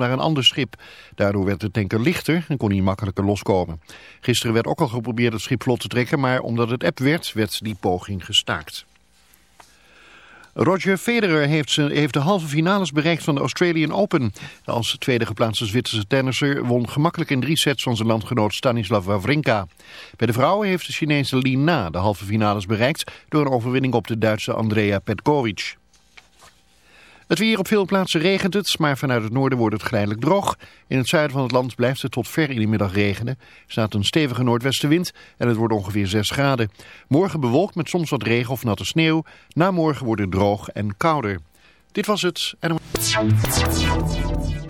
naar een ander schip. Daardoor werd de tanker lichter en kon hij makkelijker loskomen. Gisteren werd ook al geprobeerd het schip vlot te trekken, maar omdat het eb werd, werd die poging gestaakt. Roger Federer heeft, zijn, heeft de halve finales bereikt van de Australian Open. Als tweede geplaatste Zwitserse tennisser won gemakkelijk in drie sets van zijn landgenoot Stanislav Wawrinka. Bij de vrouwen heeft de Chinese Li Na de halve finales bereikt door een overwinning op de Duitse Andrea Petkovic. Het weer op veel plaatsen regent het, maar vanuit het noorden wordt het geleidelijk droog. In het zuiden van het land blijft het tot ver in de middag regenen. Er staat een stevige noordwestenwind en het wordt ongeveer 6 graden. Morgen bewolkt met soms wat regen of natte sneeuw. Na morgen wordt het droog en kouder. Dit was het. En...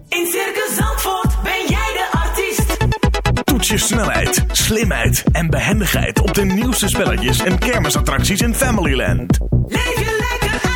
In Circus Zandvoort ben jij de artiest. Toets je snelheid, slimheid en behendigheid op de nieuwste spelletjes en kermisattracties in Familyland. Leef je lekker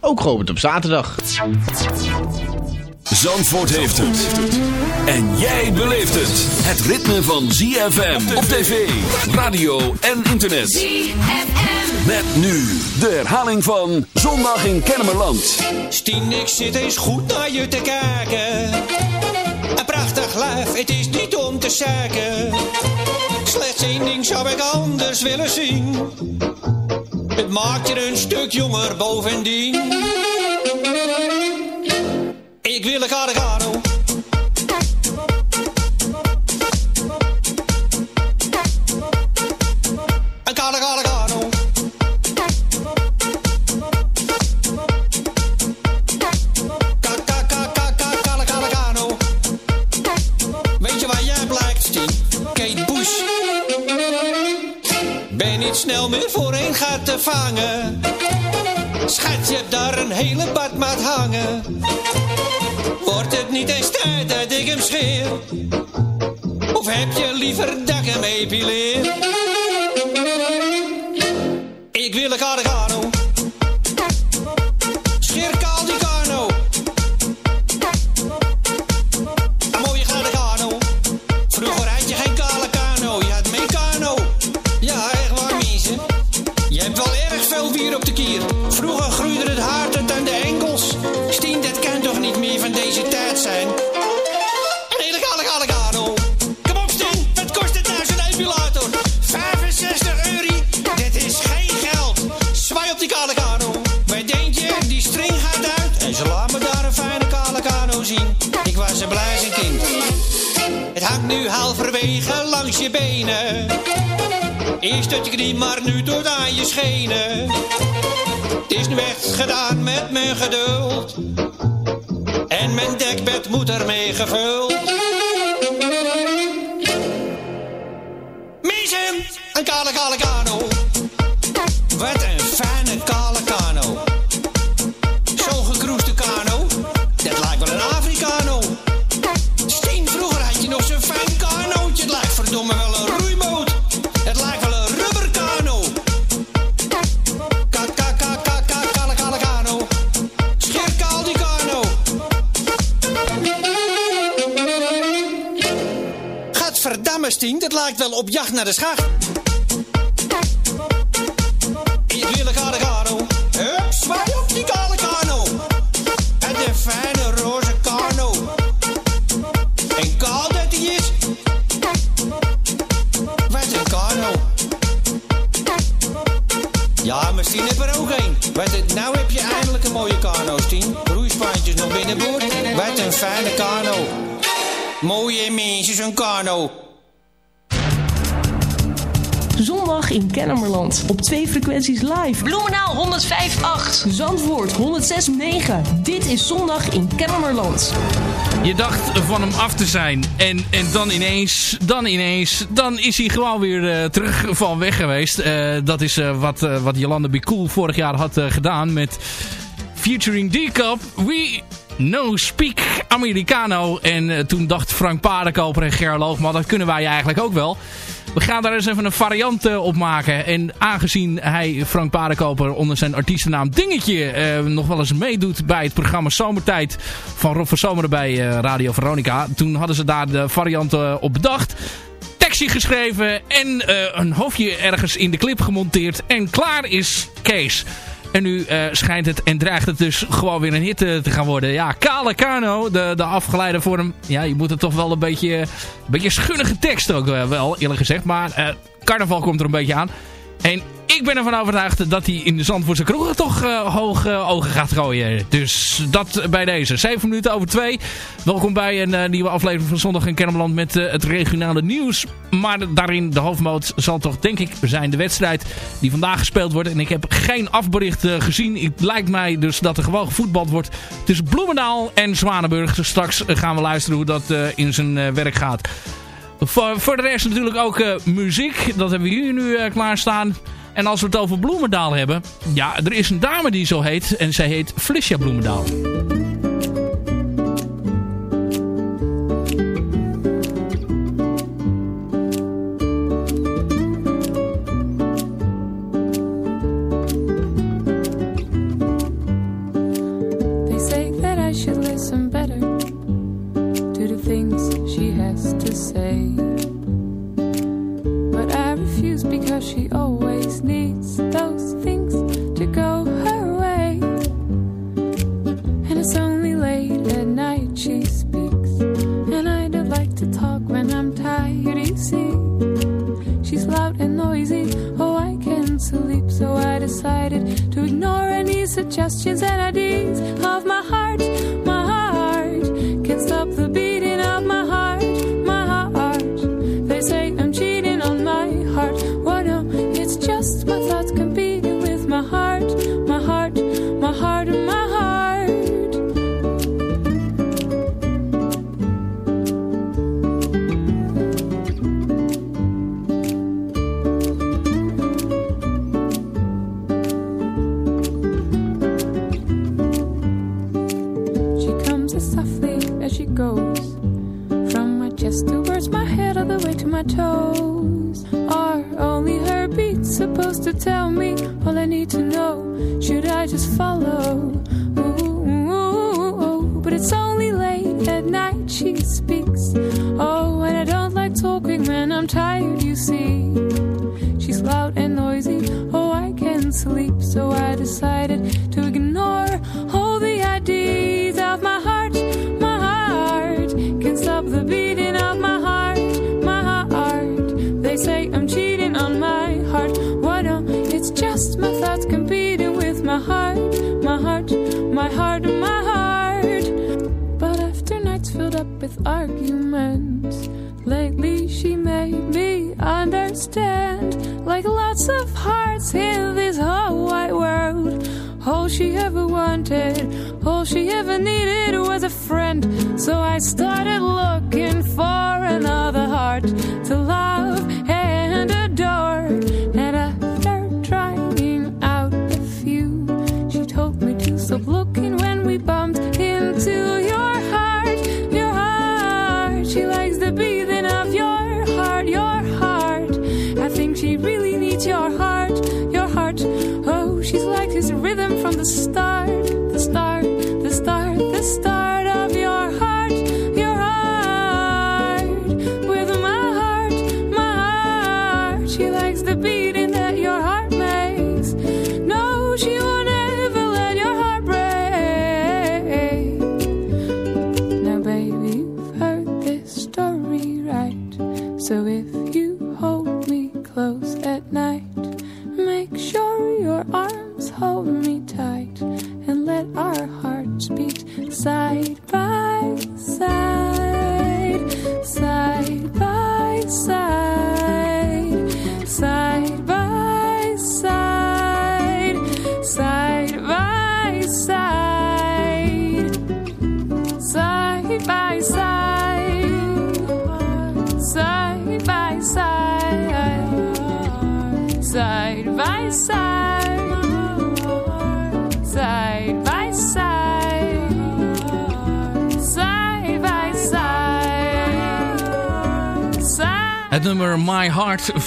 ook geopend op zaterdag. Zandvoort heeft het. En jij beleeft het. Het ritme van ZFM op tv, radio en internet. ZFM. Met nu de herhaling van Zondag in Kennemerland. Stien, ik zit eens goed naar je te kijken. Een prachtig lijf, het is niet om te zeiken. Slechts één ding zou ik anders willen zien. Het maakt je een stuk jonger bovendien. Ik wil een Gargano. Snel meer voor een gaat te vangen. Schat, je hebt daar een hele badmaat hangen. Wordt het niet eens tijd dat ik hem scheer? Of heb je liever dat ik hem epileer? Ik wil een Gargano. Tot je knie, maar nu tot aan je schenen. Het is nu echt gedaan met mijn geduld. En mijn dekbed moet ermee gevuld. Mensen, een kale kale kano. Wat een fijne kale jacht naar de schacht. Ik wil kale kano. Hup, zwaai op die kale kano. En een fijne roze kano. En kaal dat die is. Wat een kano. Ja, misschien heb er ook een. Wat het, nou heb je eindelijk een mooie kano, Stien. Roeispaantjes nog binnenboord. Wat een fijne kano. Mooie mensen, een kano. Op twee frequenties live. Bloemenaal 105.8. Zandvoort 106.9. Dit is Zondag in Kennemerland. Je dacht van hem af te zijn. En, en dan ineens, dan ineens, dan is hij gewoon weer eh, terug van weg geweest. Eh, dat is eh, wat, eh, wat Jolanda Bicool vorig jaar had eh, gedaan met featuring D-Cup. We no speak Americano. En eh, toen dacht Frank Paardenkoper en Gerloog, maar dat kunnen wij eigenlijk ook wel. We gaan daar eens even een variant eh, op maken. En aangezien hij, Frank Paardenkoper, onder zijn artiestennaam Dingetje... eh, nog wel eens meedoet bij het programma Zomertijd van Rob van Zomeren bij eh, Radio Veronica... toen hadden ze daar de variant op bedacht tekstje geschreven en een hoofdje ergens in de clip gemonteerd. En klaar is Kees. En nu eh, schijnt het en dreigt het dus gewoon weer een hit eh, te gaan worden. Ja, Kale Kano, de, de afgeleide vorm. Ja, je moet het toch wel een beetje, een beetje schunnige tekst ook eh, wel, eerlijk gezegd. Maar carnaval komt er een beetje aan. En ik ben ervan overtuigd dat hij in de Zandvoortse kroegen toch eh, hoog eh, ogen gaat gooien. Dus dat bij deze. 7 minuten over 2. Welkom bij een eh, nieuwe aflevering van Zondag in Kennemerland met het regionale nieuws. Maar daarin de hoofdmoot zal toch denk ik zijn de wedstrijd die vandaag gespeeld wordt. En ik heb geen afbericht gezien. Het lijkt mij dus dat er gewoon gevoetbald wordt tussen Bloemendaal en Zwanenburg. Dus straks gaan we luisteren hoe dat in zijn werk gaat. Voor, voor de rest natuurlijk ook muziek. Dat hebben we hier nu klaarstaan. En als we het over Bloemendaal hebben. Ja, er is een dame die zo heet. En zij heet Felicia Bloemendaal. She has those things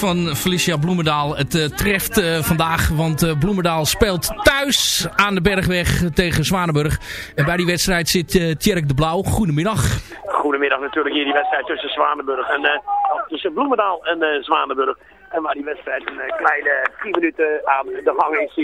van Felicia Bloemendaal. Het eh, treft eh, vandaag, want eh, Bloemendaal speelt thuis aan de Bergweg tegen Zwanenburg. En bij die wedstrijd zit eh Tjerk de Blauw. Goedemiddag. Goedemiddag natuurlijk hier die wedstrijd tussen Zwanenburg en tussen Bloemendaal en Zwanenburg. En waar die wedstrijd een kleine 10 minuten aan de gang is.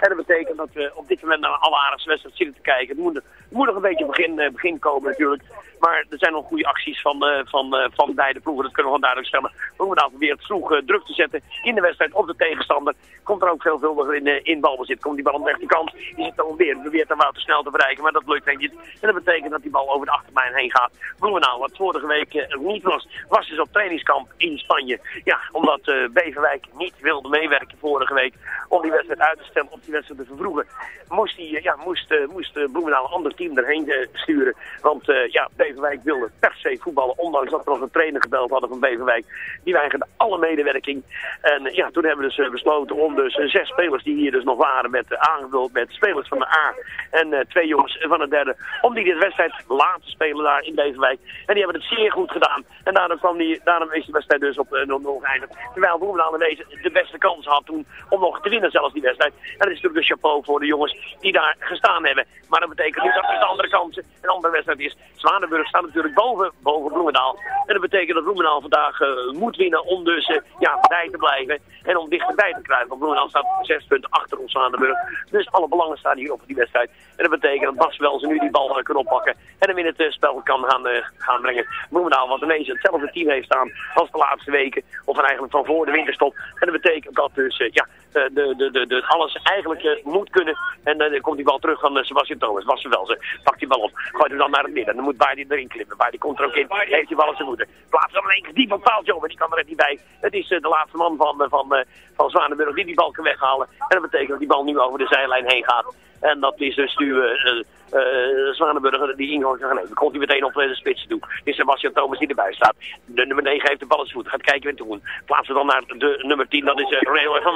En dat betekent dat we op dit moment naar alle aardigste wedstrijd zitten te kijken. Het het moet nog een beetje begin, eh, begin komen natuurlijk. Maar er zijn nog goede acties van, eh, van, eh, van beide ploegen. Dat kunnen we gewoon duidelijk stellen. Bloemendaal probeert vroeg eh, druk te zetten in de wedstrijd op de tegenstander. Komt er ook veelvuldiger in, in balbezit. Komt die bal aan de rechterkant. Die zit dan weer. Probeert dan Wouter snel te bereiken. Maar dat lukt niet. En dat betekent dat die bal over de achterlijn heen gaat. Bloemendaal, wat vorige week niet was, was dus op trainingskamp in Spanje. Ja, omdat Beverwijk niet wilde meewerken vorige week om die wedstrijd uit te stellen, om die wedstrijd te vervroegen. Moest, die, ja, moest, moest Bloemendaal een ander team erheen eh, sturen. Want eh, ja, Beverwijk wilde per se voetballen, ondanks dat we nog een trainer gebeld hadden van Beverwijk. Die weigerde alle medewerking. En ja, toen hebben we dus eh, besloten om dus zes spelers die hier dus nog waren met uh, aangevuld met spelers van de A en twee jongens van de derde, om die dit wedstrijd laten spelen daar in Beverwijk. En die hebben het zeer goed gedaan. En daarom, kwam die, daarom is die wedstrijd dus op eh, 0-0 geëindigd. Terwijl Bloemendaal in deze de beste kans had toen om nog te winnen zelfs die wedstrijd. En dat is natuurlijk een chapeau voor de jongens die daar gestaan hebben. Maar dat betekent niet dat het de andere kansen een andere wedstrijd is. Zwanenburg staat natuurlijk boven, boven Bloemendaal. En dat betekent dat Bloemendaal vandaag eh, moet winnen om dus eh, ja, bij te blijven. En om dichterbij te kruipen. Want Bloemendaal staat zes punten achter ons Zwanenburg. Dus alle belangen staan hier op die wedstrijd. En dat betekent dat Bas wel ze nu die bal eh, kan oppakken. En hem in het eh, spel kan gaan, eh, gaan brengen. Bloemendaal wat ineens hetzelfde team heeft staan als de laatste weken. Of eigenlijk van voor de winterstop. En dat betekent dat dus ja, de, de, de, de, alles eigenlijk moet kunnen. En dan komt die bal terug van Sebastian Thomas. Was ze wel. Ze pakt die bal op. Gooit hem dan naar het midden. Dan moet Baardi erin klimmen. Baardi komt er ook in. Heeft die bal ze moeten. Plaatst hem links diep op paaltje over. Die kan er niet bij. Het is de laatste man van, van, eh, van Zwanenburg die die bal kan weghalen. En dat betekent dat die bal nu over de zijlijn heen gaat. En dat is dus nu eh, eh, eh, Zwanenburg die ingang kan nemen. Dan komt hij meteen op de spits toe. Het is Sebastian Thomas die erbij staat. De nummer 9 heeft de bal in voeten. Gaat kijken te doen. Plaatsen dan naar de nummer 10. Dat is uh, van Maren. Reo van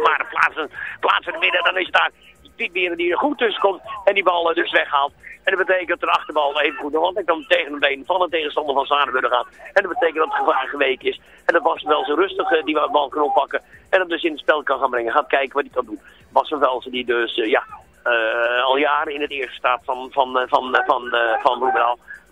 Maren plaatsen, het midden. Dan is het daar Beren die er goed tussen komt. En die bal dus weghaalt. En dat betekent dat de achterbal even goed nog altijd dan tegen een been van een tegenstander van Zwanenburg gaat. En dat betekent dat het gevaar geweken is. En dat was wel zo rustig eh, die bal kan oppakken. En hem dus in het spel kan gaan brengen. Gaat kijken wat hij kan doen. Bas van Velsen die dus eh, ja, eh, al jaren in het eerste staat van, van, van, van, eh, van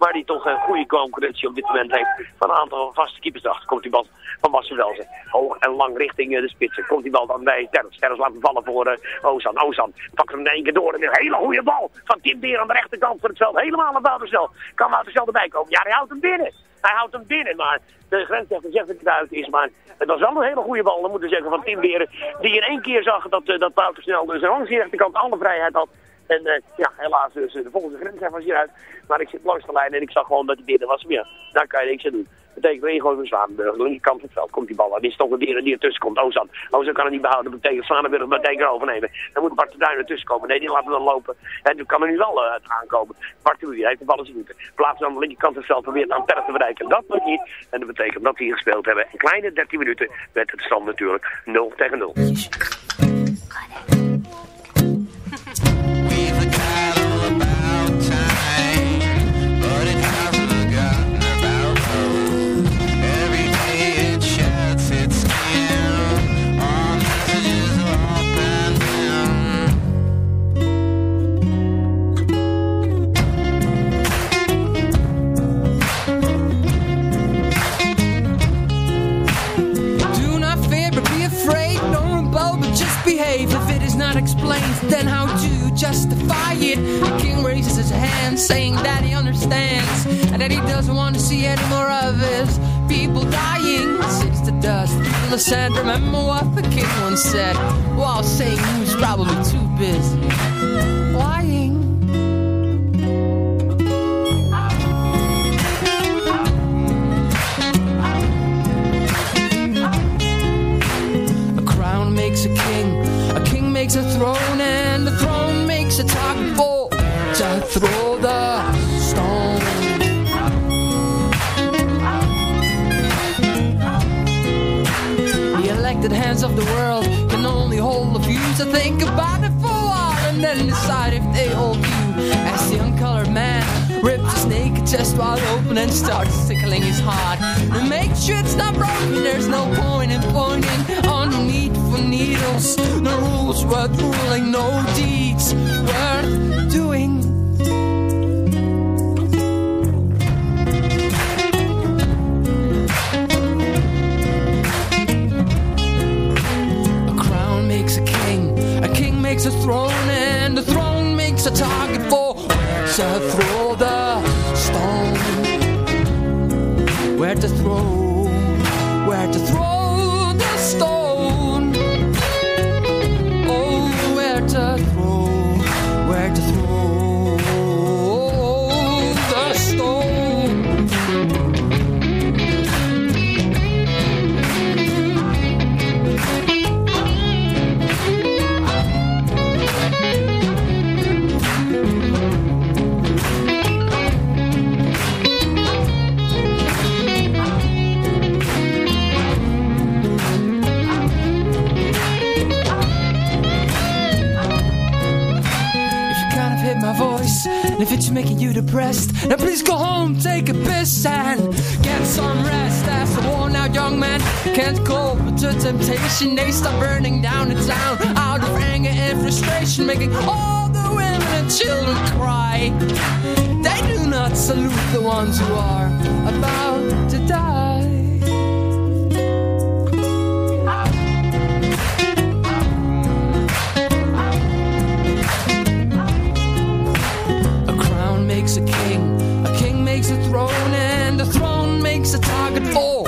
Maar die toch een goede concurrentie op dit moment heeft. Van een aantal vaste keepers erachter komt die bal van Velsen. Hoog en lang richting eh, de spitsen. Komt die bal dan bij Terres. Terres laat hem vallen voor eh, Ozan. Ozan pakt hem in één keer door. En een hele goede bal van Tim Beer aan de rechterkant van het veld. Helemaal aan Woutersel. Kan Woutersel erbij komen? Ja, hij houdt hem binnen. Hij houdt hem binnen, maar de grensrechter zegt dat het uit is. Maar het was wel een hele goede bal, dan moeten zeggen, van Tim Beren. Die in één keer zag dat, uh, dat Wouter snel dus langs de rechterkant alle vrijheid had. En uh, ja, helaas dus de volgende grensrechter was hieruit. Maar ik zit langs de lijn en ik zag gewoon dat hij binnen was. Maar ja, daar kan je niks aan doen. Dat betekent gewoon van. De linkerkant van het veld komt die bal. En is toch een dier die ertussen komt. Ozan. Ozan kan het niet behouden. Dat betekent Zwanenburg meteen overnemen. Dan moet Bart de Duin ertussen komen. Nee, die laten we dan lopen. En nu kan er nu wel uh, aankomen. Bart de heeft de bal zijn voeten. Plaatsen aan de linkerkant van het veld. Probeert aan Terre te bereiken. Dat lukt niet. En dat betekent dat we hier gespeeld hebben. Een kleine 13 minuten. Met het stand natuurlijk 0 tegen 0. Justify it? The king raises his hand, saying that he understands and that he doesn't want to see any more of his people dying. Cities to dust, people ascend. Remember what the king once said while saying he was probably too busy throw the stone. The elected hands of the world can only hold a few, to think about it for a while and then decide if they hold you. As the uncolored man rips a snake chest wide open and starts tickling his heart. And make sure it's not broken, there's no point in pointing on need for needles. No rules worth ruling, no deeds worth doing. Makes a throne, and the throne makes a target for to throw the stone. Where to throw, where to throw the stone. And if it's making you depressed, then please go home, take a piss, and get some rest. As a worn out young man can't cope with the temptation, they start burning down the town out of anger and frustration, making all the women and children cry. They do not salute the ones who are about to die. Makes a target for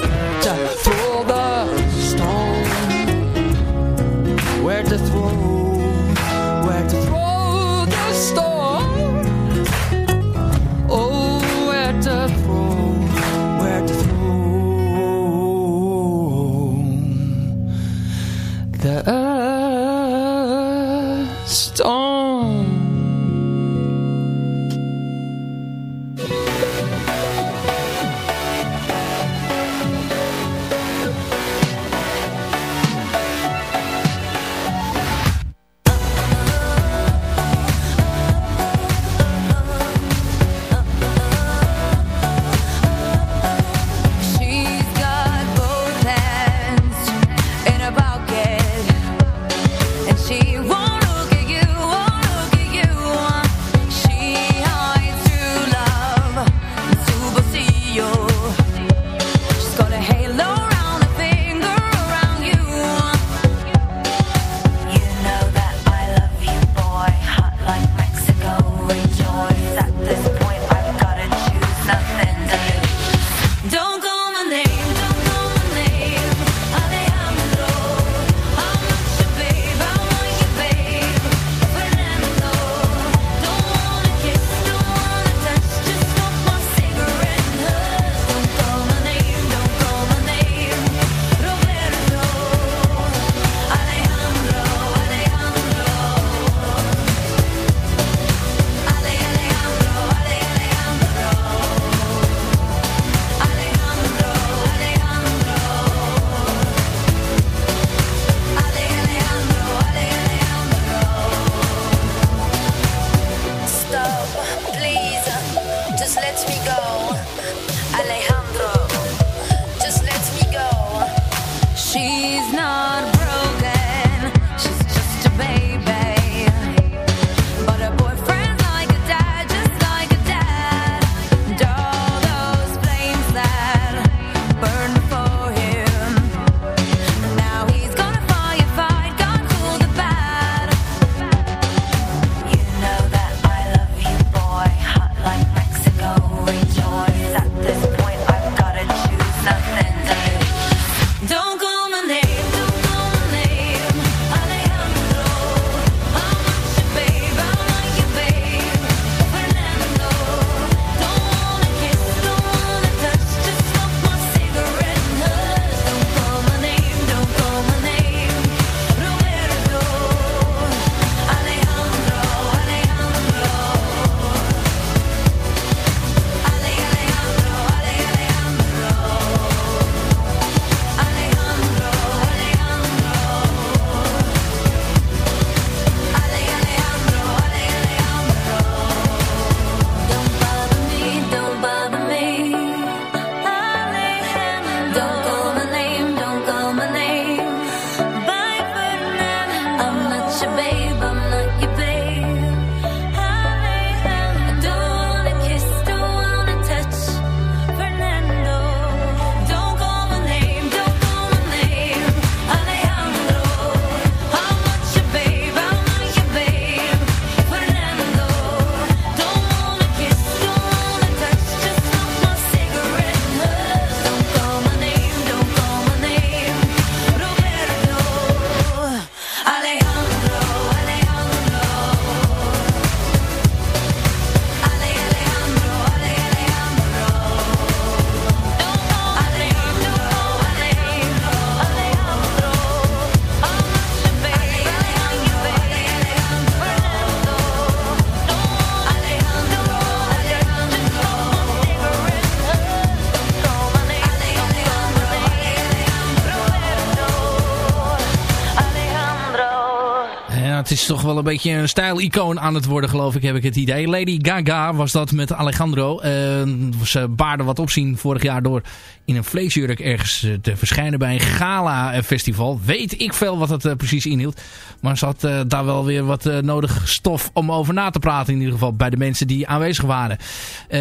is toch wel een beetje een stijlicoon aan het worden, geloof ik, heb ik het idee. Lady Gaga was dat met Alejandro. Uh, ze baarde wat opzien vorig jaar door in een vleesjurk ergens eh, te verschijnen bij een gala-festival. Weet ik veel wat uh, precies inhield. Maar ze had daar wel weer wat nodig stof om over na te praten. In ieder geval bij de mensen die aanwezig waren.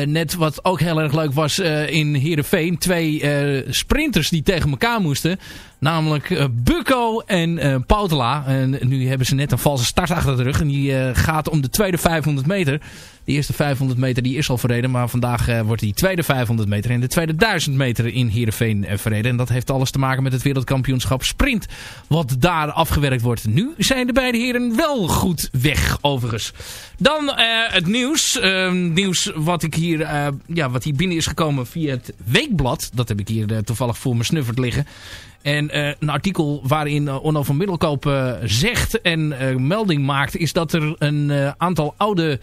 net wat ook heel erg leuk was in Heerenveen. Twee sprinters die tegen elkaar moesten. Namelijk Bucco en Poutela. En nu hebben ze net een valse start achter de rug. En die uh, gaat om de tweede 500 meter. De eerste 500 meter die is al verreden. Maar vandaag wordt die tweede 500 meter en de tweede 1000 meter in Heerenveen verreden. En dat heeft alles te maken met het wereldkampioenschap sprint. Wat daar afgewerkt wordt. Nu zijn de beide heren wel goed weg overigens. Dan het nieuws. Ehm, nieuws wat, ik hier, ja, wat hier binnen is gekomen via het Weekblad. Dat heb ik hier toevallig voor me snufferd liggen. En een artikel waarin uh, van Middelkoop zegt en melding maakt... is dat er een aantal oude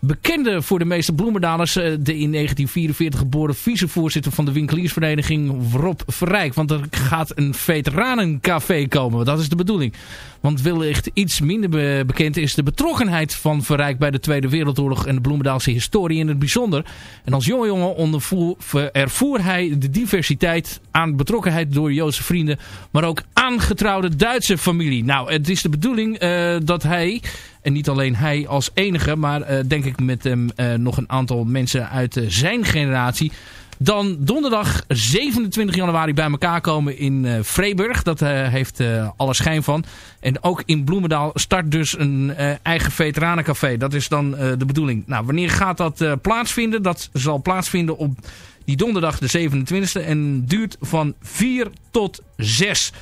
bekende voor de meeste bloemendalers. de in 1944 geboren vicevoorzitter van de winkeliersvereniging Rob Verrijk. Want er gaat een veteranencafé komen. Dat is de bedoeling. Want wellicht iets minder be bekend is de betrokkenheid van Verrijk bij de Tweede Wereldoorlog en de Bloemendaalse historie in het bijzonder. En als jonge jongen ervoer hij de diversiteit aan betrokkenheid door Joodse vrienden, maar ook aangetrouwde Duitse familie. Nou, het is de bedoeling uh, dat hij, en niet alleen hij als enige, maar uh, denk ik met hem uh, nog een aantal mensen uit zijn generatie dan donderdag 27 januari bij elkaar komen in uh. Dat heeft uh, alle schijn van. En ook in Bloemendaal start dus een eigen veteranencafé. Dat is dan de bedoeling. Nou, wanneer gaat dat plaatsvinden? Dat zal plaatsvinden op die donderdag de 27e. En duurt van 4 tot 6.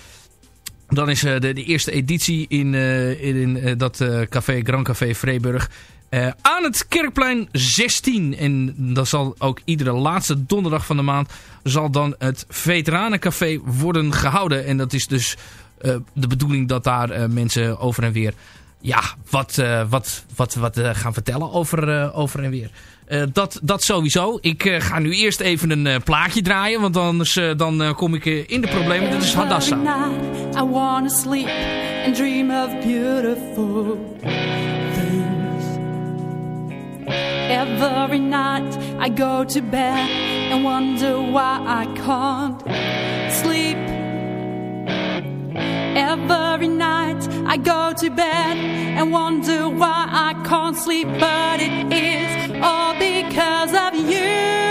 Dan is de, de, eerste editie in, in, in dat café Grand Café Vreeburg. Uh, aan het Kerkplein 16. En dat zal ook iedere laatste donderdag van de maand... zal dan het Veteranencafé worden gehouden. En dat is dus de bedoeling dat daar mensen over en weer... ja, wat, wat, wat, wat gaan vertellen over, over en weer. Dat, dat sowieso. Ik ga nu eerst even een plaatje draaien. Want anders dan kom ik in de problemen. Dit is Hadassah. I wanna sleep and dream of beautiful Every night I go to bed and wonder why I can't sleep. Every night I go to bed and wonder why I can't sleep, but it is all because of you.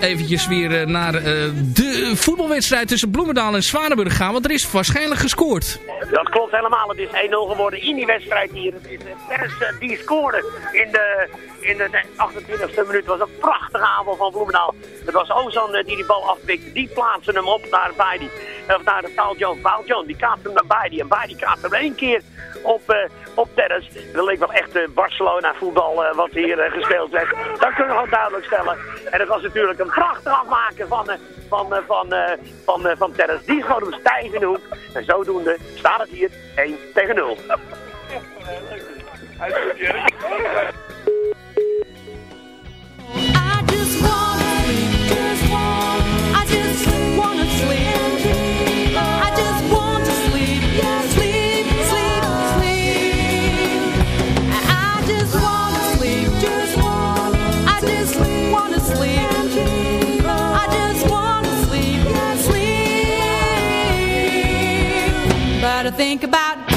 Eventjes weer eh, naar eh, de voetbalwedstrijd tussen Bloemendaal en Zwanenburg gaan. Want er is waarschijnlijk gescoord. Dat klopt helemaal. Het is 1-0 geworden in die wedstrijd hier. Het is Pers die scoorde in de, in de 28e minuut. Het was een prachtige aanval van Bloemendaal. Het was Ozan eh, die die bal afpikte. Die plaatste hem op naar Baidi. Of naar de Paul Jones. Paul Jones die kaapte hem naar Baidi. En Baidi kaapte hem één keer op, eh op. Dat leek wel echt eh, Barcelona voetbal eh, wat hier gespeeld werd. Dat kunnen we gewoon duidelijk stellen. En het was natuurlijk een prachtig afmaken van, van, van, van, van. Die schoot hem stijf in de hoek. En zodoende staat het hier 1 tegen 0. I sleep. But I think about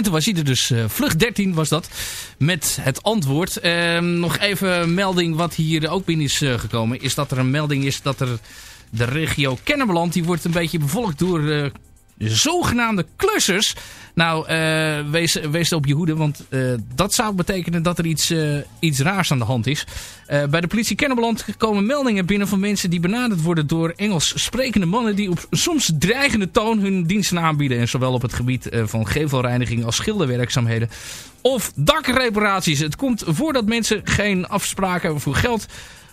En toen was hij er dus, eh, vlucht 13 was dat, met het antwoord. Ehm, nog even een melding wat hier ook binnen is eh, gekomen. Is dat er een melding is dat er de regio Kennemerland, die wordt een beetje bevolkt door eh, zogenaamde klussers. Nou, eh, wees, wees op je hoede, want eh, dat zou betekenen dat er iets, eh, iets raars aan de hand is. Bij de politie Kennemerland komen meldingen binnen van mensen die benaderd worden door Engels sprekende mannen die op soms dreigende toon hun diensten aanbieden. En zowel op het gebied van gevelreiniging als schilderwerkzaamheden of dakreparaties. Het komt voor dat mensen geen afspraken voor geld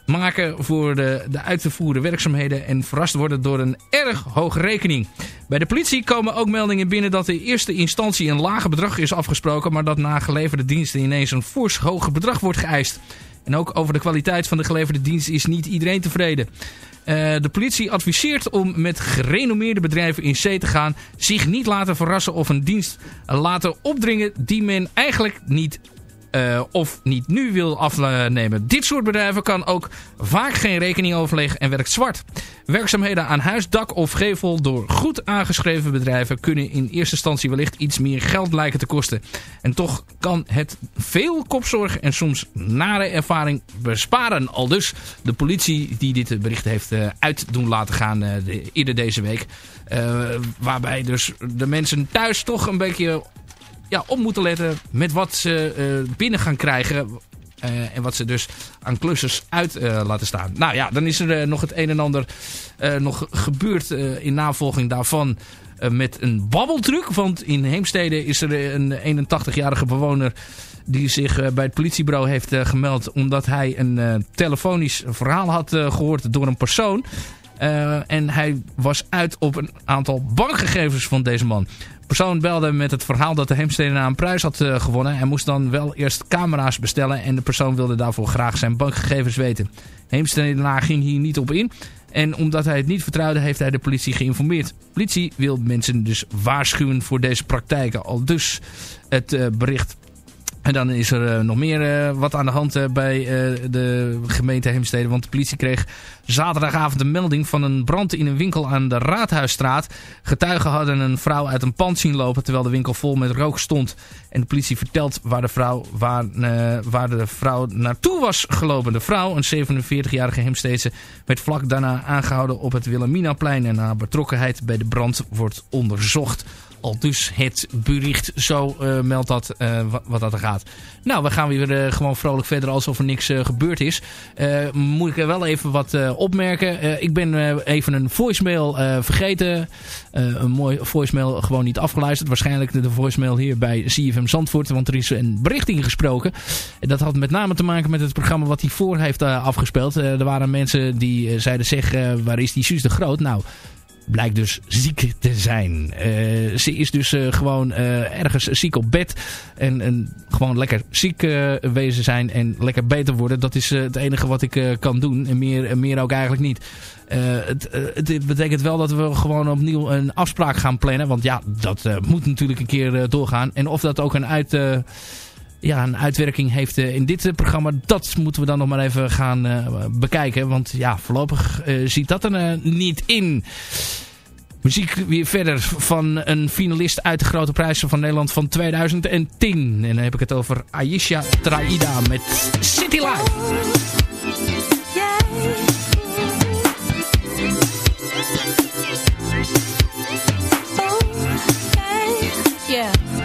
maken voor de, de uit te voeren werkzaamheden en verrast worden door een erg hoge rekening. Bij de politie komen ook meldingen binnen dat in eerste instantie een lager bedrag is afgesproken, maar dat na geleverde diensten ineens een fors hoger bedrag wordt geëist. En ook over de kwaliteit van de geleverde dienst is niet iedereen tevreden. Eh, de politie adviseert om met gerenommeerde bedrijven in zee te gaan. Zich niet laten verrassen of een dienst laten opdringen die men eigenlijk niet eh, of niet nu wil afnemen. Dit soort bedrijven kan ook vaak geen rekening overleggen en werkt zwart. Werkzaamheden aan huis, dak of gevel door goed aangeschreven bedrijven kunnen in eerste instantie wellicht iets meer geld lijken te kosten. En toch kan het veel kopzorg en soms nare ervaring besparen. Al dus de politie die dit bericht heeft eh, uit doen laten gaan eh, de, eerder deze week. Waarbij dus de mensen thuis toch een beetje ja, op moeten letten met wat ze eh, binnen gaan krijgen. eh, en wat ze dus aan klussers uit eh, laten staan. Nou ja, dan is er nog het een en ander nog gebeurd in navolging daarvan. met een babbeltruc. Want in Heemstede is er een 81-jarige bewoner die zich bij het politiebureau heeft gemeld. Omdat hij een telefonisch verhaal had eh, gehoord door een persoon. En hij was uit op een aantal bankgegevens van deze man. Persoon belde met het verhaal dat de Heemstedenaar een prijs had eh, gewonnen. Hij moest dan wel eerst camera's bestellen. En de persoon wilde daarvoor graag zijn bankgegevens weten. Heemstedenaar ging hier niet op in. En omdat hij het niet vertrouwde, heeft hij de politie geïnformeerd. De politie wil mensen dus waarschuwen voor deze praktijken. Al dus het eh, bericht en dan is er eh, nog meer eh, wat aan de hand eh, bij de gemeente Heemstede. Want de politie kreeg zaterdagavond een melding van een brand in een winkel aan de Raadhuisstraat. Getuigen hadden een vrouw uit een pand zien lopen terwijl de winkel vol met rook stond. En de politie vertelt waar de vrouw, waar, waar de vrouw naartoe was gelopen. De vrouw, een 47-jarige Heemstedse, werd vlak daarna aangehouden op het Wilhelminaplein. En haar betrokkenheid bij de brand wordt onderzocht. Al dus het bericht, zo eh, meldt dat eh, wat, dat er gaat. Nou, we gaan weer eh, gewoon vrolijk verder alsof er niks gebeurd is. Moet ik er wel even wat opmerken. Ik ben even een voicemail vergeten. Een mooi voicemail gewoon niet afgeluisterd. Waarschijnlijk de voicemail hier bij CFM Zandvoort. Want er is een bericht ingesproken. En dat had met name te maken met het programma wat hij voor heeft afgespeeld. Er waren mensen die zeiden zeg, waar is die Suus de Groot? Nou blijkt dus ziek te zijn. Eh, ze is dus eh, gewoon eh, ergens ziek op bed. En, gewoon lekker ziek wezen zijn en lekker beter worden. Dat is het enige wat ik kan doen. En meer, meer ook eigenlijk niet. Het, het betekent wel dat we gewoon opnieuw een afspraak gaan plannen. Want ja, dat moet natuurlijk een keer doorgaan. En of dat ook een uit... ja, een uitwerking heeft eh, in dit eh, programma. Dat moeten we dan nog maar even gaan eh, bekijken. Want ja, voorlopig ziet dat er niet in. Muziek weer verder van een finalist uit de Grote Prijzen van Nederland van 2010. En dan heb ik het over Aisha Traida met City Life. Yeah.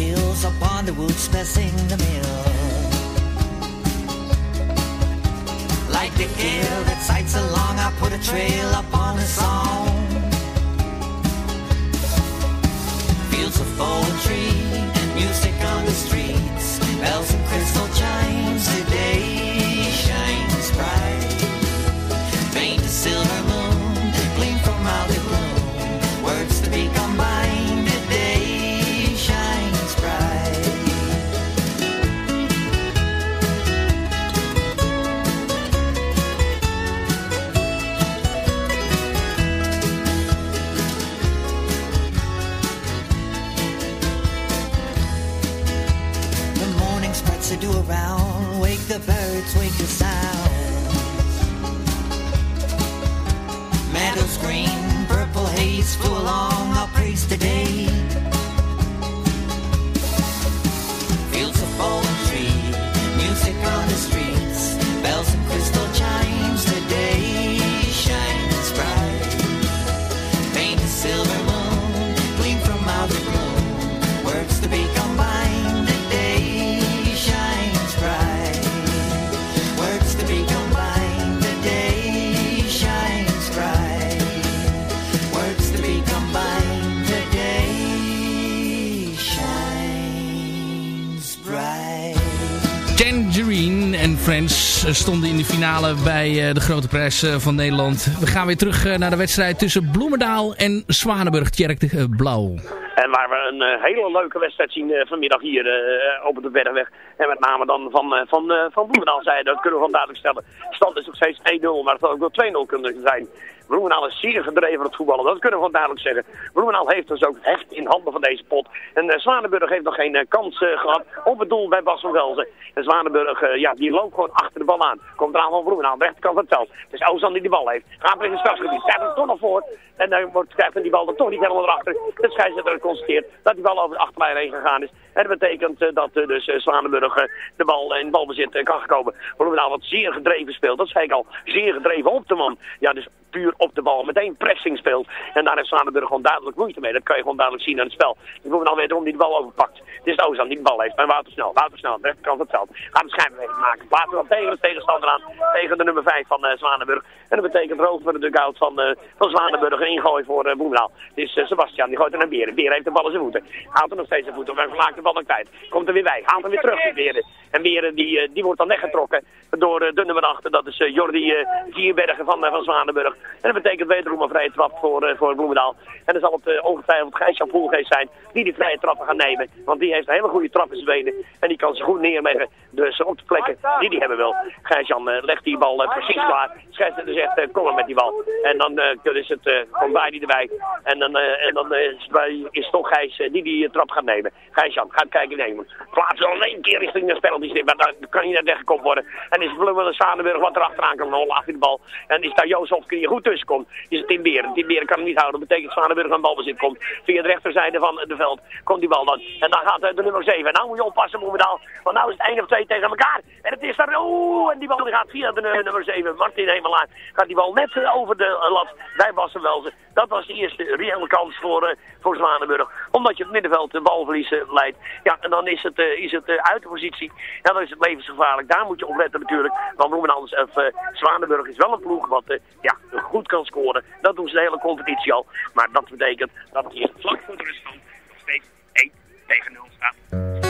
Hills, upon the woods, passing the mill. Like the gale that sights along, I put a trail upon a song. Fields of poetry and music on the streets, bells and crystal Friends stonden in de finale bij eh, de Grote Prijs eh, van Nederland. We gaan weer terug eh, naar de wedstrijd tussen Bloemendaal en Zwanenburg. Tjerk de eh, Blauw. En waar we een eh, hele leuke wedstrijd zien eh, vanmiddag hier eh, op de Bergweg. En met name dan van, van, van Bloemendaal zei dat kunnen we gewoon duidelijk stellen. De stand is nog steeds 1-0, maar het had ook wel 2-0 kunnen zijn. Bloemendaal is zeer gedreven het voetballen, dat kunnen we gewoon duidelijk zeggen. Bloemendaal heeft dus ook echt in handen van deze pot. En Zwanenburg heeft nog geen kans eh, gehad op het doel bij Bas van Velzen. En Zwanenburg, ja, die loopt gewoon achter de bal aan. Komt eraan van Bloemendaal, de rechterkant van het veld. Het is Ozan die die bal heeft. Gaat weer in het strafgebied, krijgt hem toch nog voor. En dan wordt, krijgt hij die bal er toch niet helemaal erachter. De scheidsrechter constateert dat die bal over de achterlijn heen gegaan is. En dat betekent eh, dat eh, dus eh, Zwanenburg eh, de bal in balbezit eh, kan komen. Bloemendaal wat zeer gedreven speelt, dat zei ik al. Zeer gedreven op de man. Ja, dus puur op de bal. Meteen pressing speelt. En daar heeft Zwanenburg gewoon duidelijk moeite mee. Dat kan je gewoon duidelijk zien aan het spel. Dus Bloemendaal weet waarom die de bal overpakt. Het is Ozan die de bal heeft. En Snel. Wouter Snel, aan de rechterkant van het veld. Gaat een schijnbeweging maken. Plaatsen dan tegen de tegenstander aan. Tegen de nummer 5 van eh, Zwanenburg. En dat betekent rood voor de dugout van, eh van Zwanenburg. Een ingooi voor uh. Het is Sebastian. Die gooit er naar Beren. Beren heeft de bal in zijn voeten. Haalt er nog steeds zijn voeten. Maar verlaagt de bal nog kwijt. Komt er weer bij. Haalt hem weer terug. Beren. En Beren die, die wordt dan weggetrokken door de nummer 8. Dat is Jordi Vierbergen van, van Zwanenburg. En dat betekent wederom een vrije trap voor, eh, voor Bloemendaal. En dan zal het eh, ongetwijfeld Gijs-Jan Poelgeest zijn die die vrije trappen gaat nemen. Want die heeft een hele goede trap in zijn benen. En die kan ze goed neerleggen. Dus op de plekken die die hebben wil. Gijs-Jan eh, legt die bal precies klaar. Scheidsrechter eh, kom maar met die bal. En dan is het, komt bij die erbij. En dan, en dan is, het toch Gijs die die trap gaat nemen. Gijs-Jan gaat kijken nemen. Plaatsen al één keer richting de penalty maar daar kan hij net weggekomen worden. En is Bloemen de Zwanenburg wat erachteraan kan rollen af in de bal. En is daar Joost er goed tussen komt. Is het Tim Beren. Tim Beren kan hem niet houden. Dat betekent Zwanenburg aan balbezit komt. Via de rechterzijde van de veld komt die bal dan. En dan gaat eh, de nummer 7. Nou moet je oppassen Bloemendaal. Want nou is het 1 of 2 tegen elkaar. En het is daar... Oeh, en die bal die gaat via de eh, nummer 7. Martin Hemelaar gaat die bal net eh, over de lat bij Bassenwelzen. Dat was de eerste reële kans voor, voor Zwanenburg. Omdat je het middenveld de balverlies eh, leidt. Ja, en dan is het, is het uit de positie. Ja, dan is het levensgevaarlijk. Daar moet je op letten natuurlijk. Want Bloemendaal is, of, Zwanenburg is wel een ploeg wat ja, goed kan scoren. Dat doen ze de hele competitie al. Maar dat betekent dat het hier vlak voor de ruststand nog steeds 1 tegen 0 staat.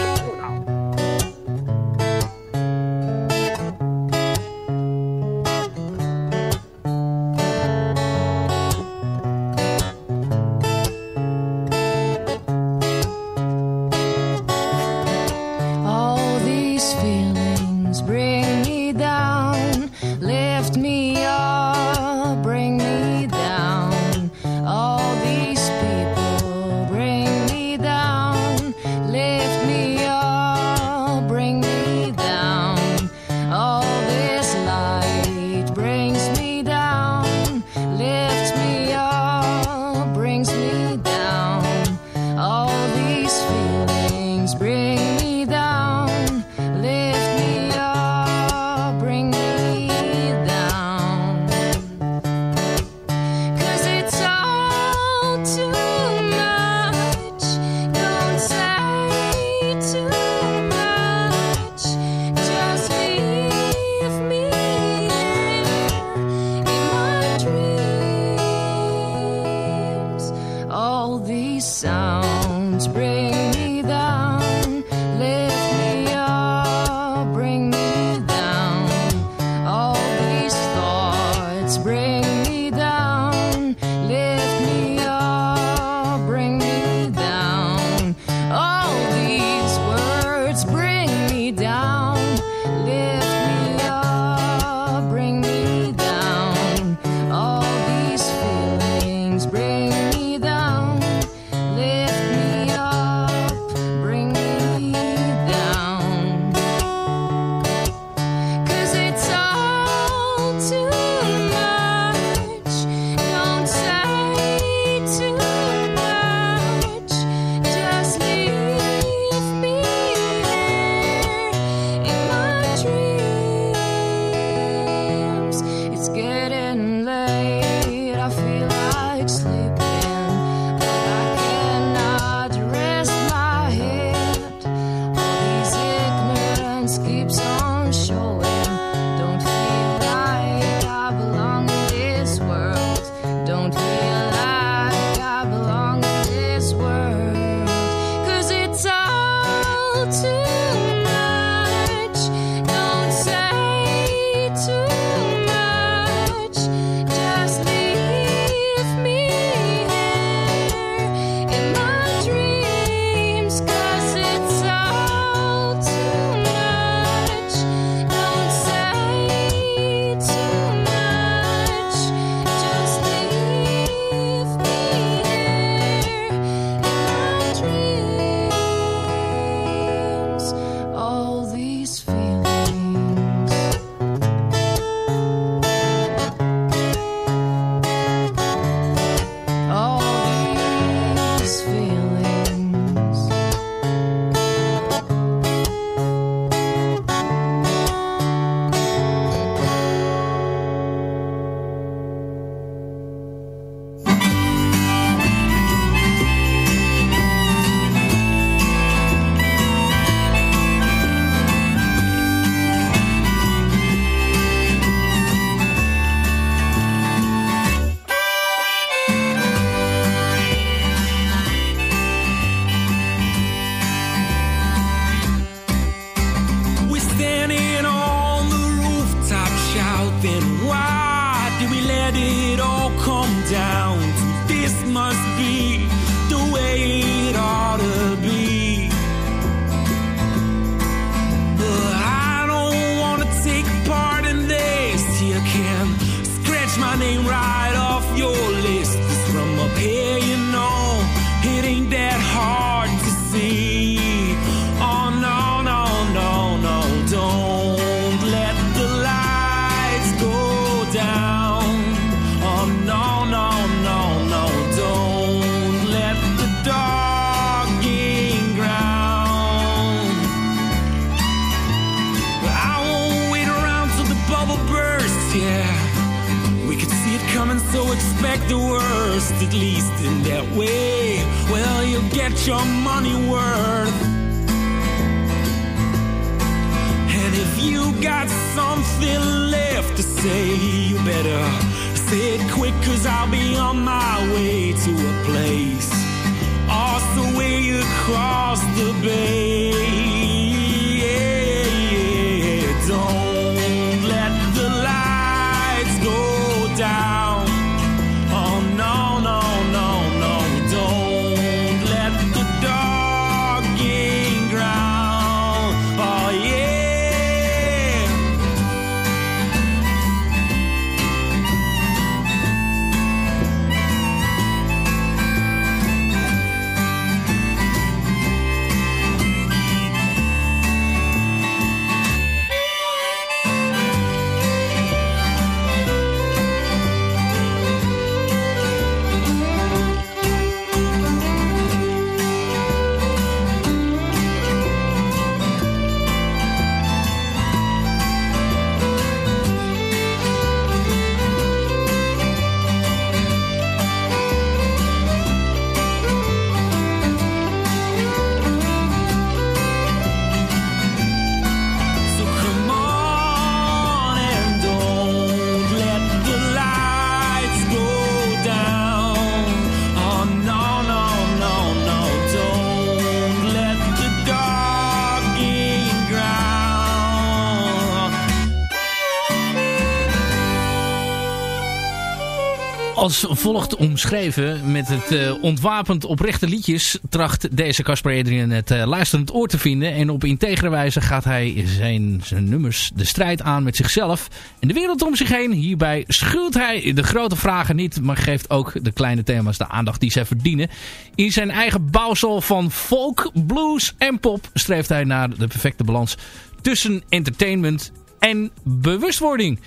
Als volgt omschreven met het eh, ontwapend oprechte liedjes tracht deze Casper Adrian het eh, luisterend oor te vinden. En op integere wijze gaat hij zijn, zijn nummers de strijd aan met zichzelf en de wereld om zich heen. Hierbij schuwt hij de grote vragen niet, maar geeft ook de kleine thema's de aandacht die zij verdienen. In zijn eigen bouwsel van folk, blues en pop streeft hij naar de perfecte balans tussen entertainment en bewustwording.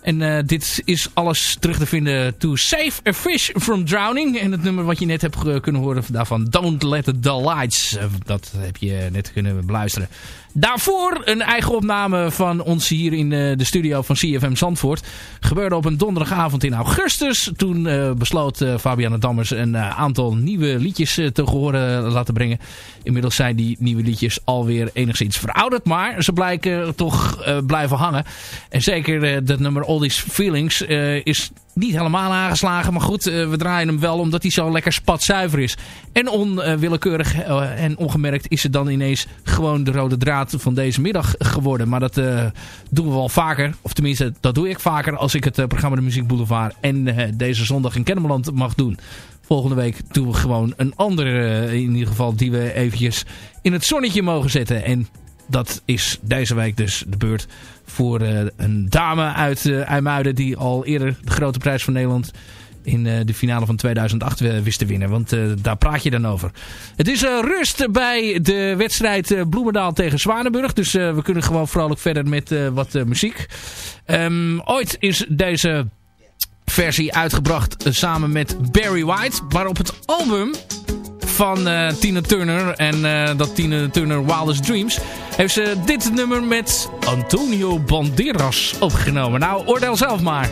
En eh, dit is alles terug te vinden to Save a Fish from Drowning. En het nummer wat je net hebt kunnen horen daarvan Don't Let the Lights. Eh, dat heb je net kunnen beluisteren. Daarvoor een eigen opname van ons hier in eh, de studio van CFM Zandvoort. Gebeurde op een donderdagavond in augustus. Toen eh, besloot eh, Fabiana Dammers een aantal nieuwe liedjes te horen laten brengen. Inmiddels zijn die nieuwe liedjes alweer enigszins verouderd. Maar ze blijken toch blijven hangen. En zeker dat nummer All These Feelings is niet helemaal aangeslagen. Maar goed, eh, we draaien hem wel omdat hij zo lekker spatzuiver is. En onwillekeurig eh, en ongemerkt is het dan ineens gewoon de rode draad van deze middag geworden. Maar dat eh, doen we wel vaker. Of tenminste, dat doe ik vaker als ik het programma De Muziek Boulevard en deze zondag in Kennemerland mag doen. Volgende week doen we gewoon een andere, in ieder geval, die we eventjes in het zonnetje mogen zetten. En dat is deze week dus de beurt voor eh, een dame uit uh, IJmuiden die al eerder de grote prijs van Nederland in uh, de finale van 2008 wist te winnen. Want uh, daar praat je dan over. Het is uh, rust bij de wedstrijd Bloemendaal tegen Zwanenburg. Dus we kunnen gewoon vrolijk verder met wat muziek. Um, ooit is deze versie uitgebracht samen met Barry White. Maar op het album van uh, Tina Turner en uh, dat Tina Turner Wildest Dreams heeft ze dit nummer met Antonio Banderas opgenomen. Nou, oordeel zelf maar.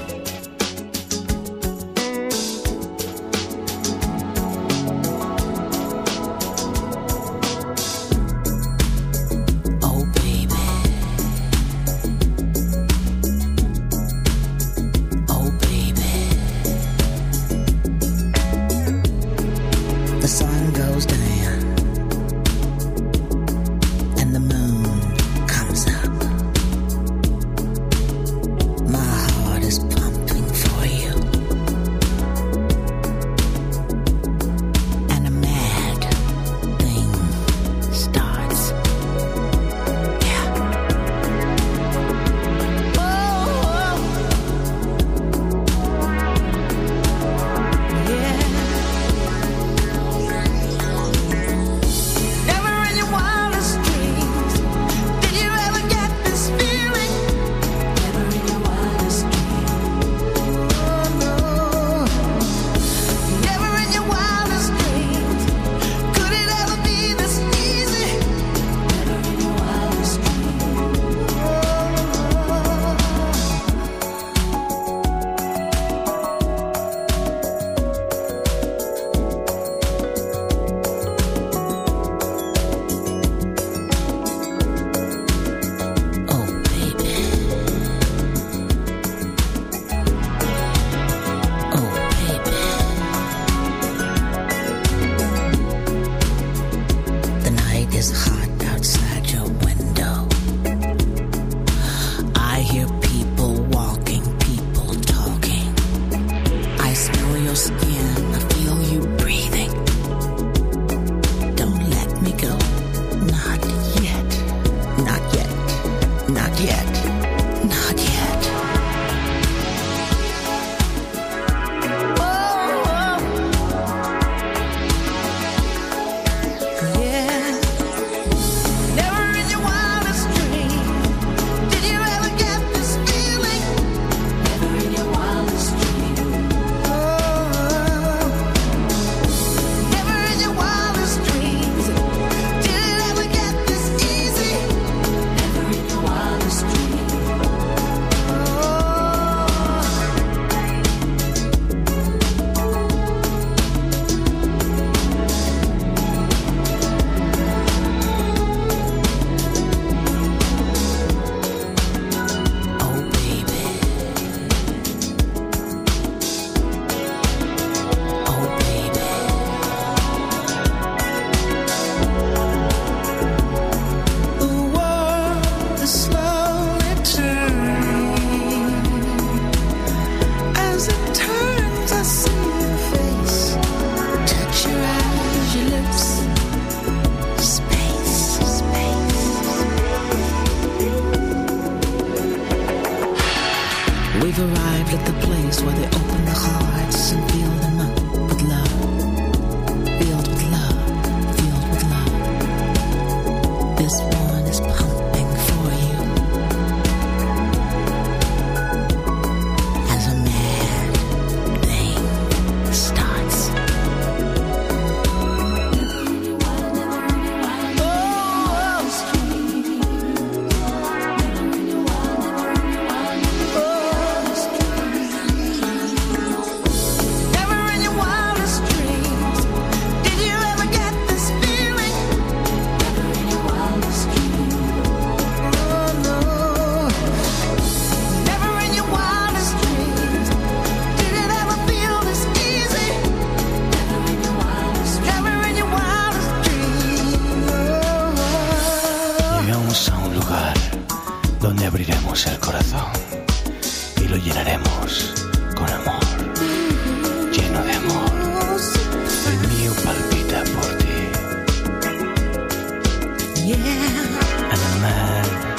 Yeah. And a mad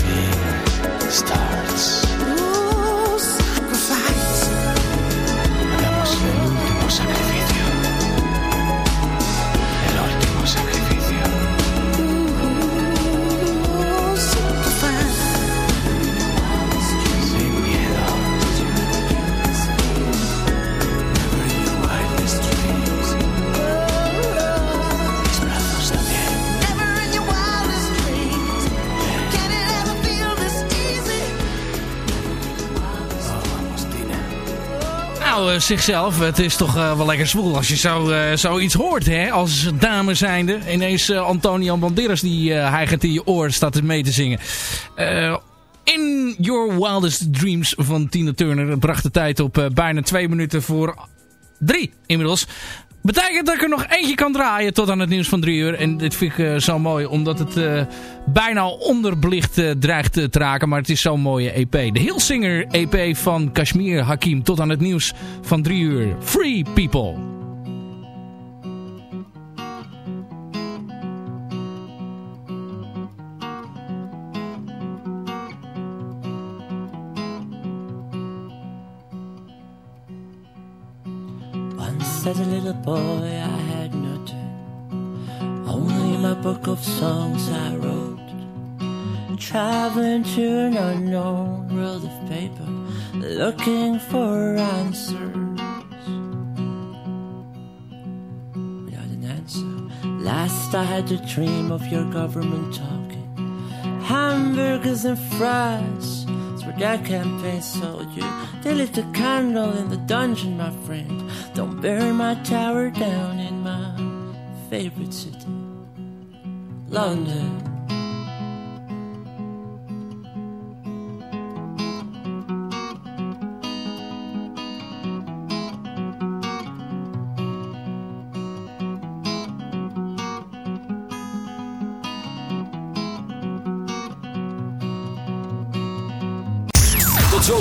thing starts. Zichzelf. Het is toch eh, wel lekker zwoel als je zo, eh, zoiets hoort, hè? Als dame zijnde. Ineens eh, Antonio Banderas die eh hijgend in je oor staat mee te zingen. Eh, in Your Wildest Dreams van Tina Turner bracht de tijd op eh, bijna twee minuten voor drie inmiddels. Betekent dat ik er nog eentje kan draaien tot aan het nieuws van drie uur. En dit vind ik eh, zo mooi, omdat het eh, bijna onderbelicht eh, dreigt te raken. Maar het is zo'n mooie EP. De Hillsinger EP van Kashmir Hakim tot aan het nieuws van drie uur. Free People. As a little boy I had no turn. Only my book of songs I wrote. Traveling to an unknown world of paper Looking for answers. Without an answer Last I had a dream of your government talking. Hamburgers and fries Their campaign sold They lit a candle in the dungeon, my friend. Don't bury my tower down in my favorite city London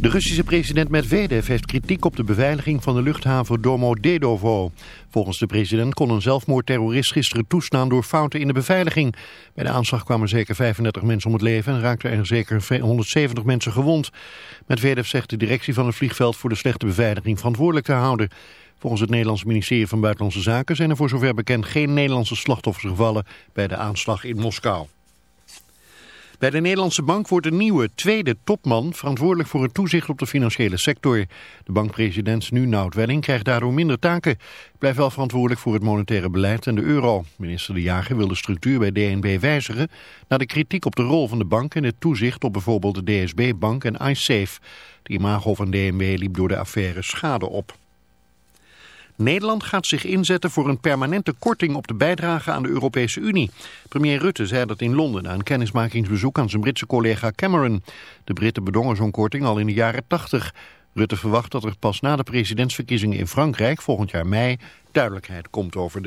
De Russische president Medvedev heeft kritiek op de beveiliging van de luchthaven Domodedovo. Volgens de president kon een zelfmoordterrorist gisteren toestaan door fouten in de beveiliging. Bij de aanslag kwamen zeker 35 mensen om het leven en raakten er zeker 170 mensen gewond. Medvedev zegt de directie van het vliegveld voor de slechte beveiliging verantwoordelijk te houden. Volgens het Nederlandse ministerie van Buitenlandse Zaken zijn er voor zover bekend geen Nederlandse slachtoffers gevallen bij de aanslag in Moskou. Bij de Nederlandse bank wordt een nieuwe, tweede topman verantwoordelijk voor het toezicht op de financiële sector. De bankpresident nu Nout Welling krijgt daardoor minder taken. Blijft wel verantwoordelijk voor het monetaire beleid en de euro. Minister De Jager wil de structuur bij DNB wijzigen na de kritiek op de rol van de bank en het toezicht op bijvoorbeeld de DSB-bank en iSafe. De imago van DNB liep door de affaire schade op. Nederland gaat zich inzetten voor een permanente korting op de bijdrage aan de Europese Unie. Premier Rutte zei dat in Londen na een kennismakingsbezoek aan zijn Britse collega Cameron. De Britten bedongen zo'n korting al in de jaren 80. Rutte verwacht dat er pas na de presidentsverkiezingen in Frankrijk volgend jaar mei duidelijkheid komt over de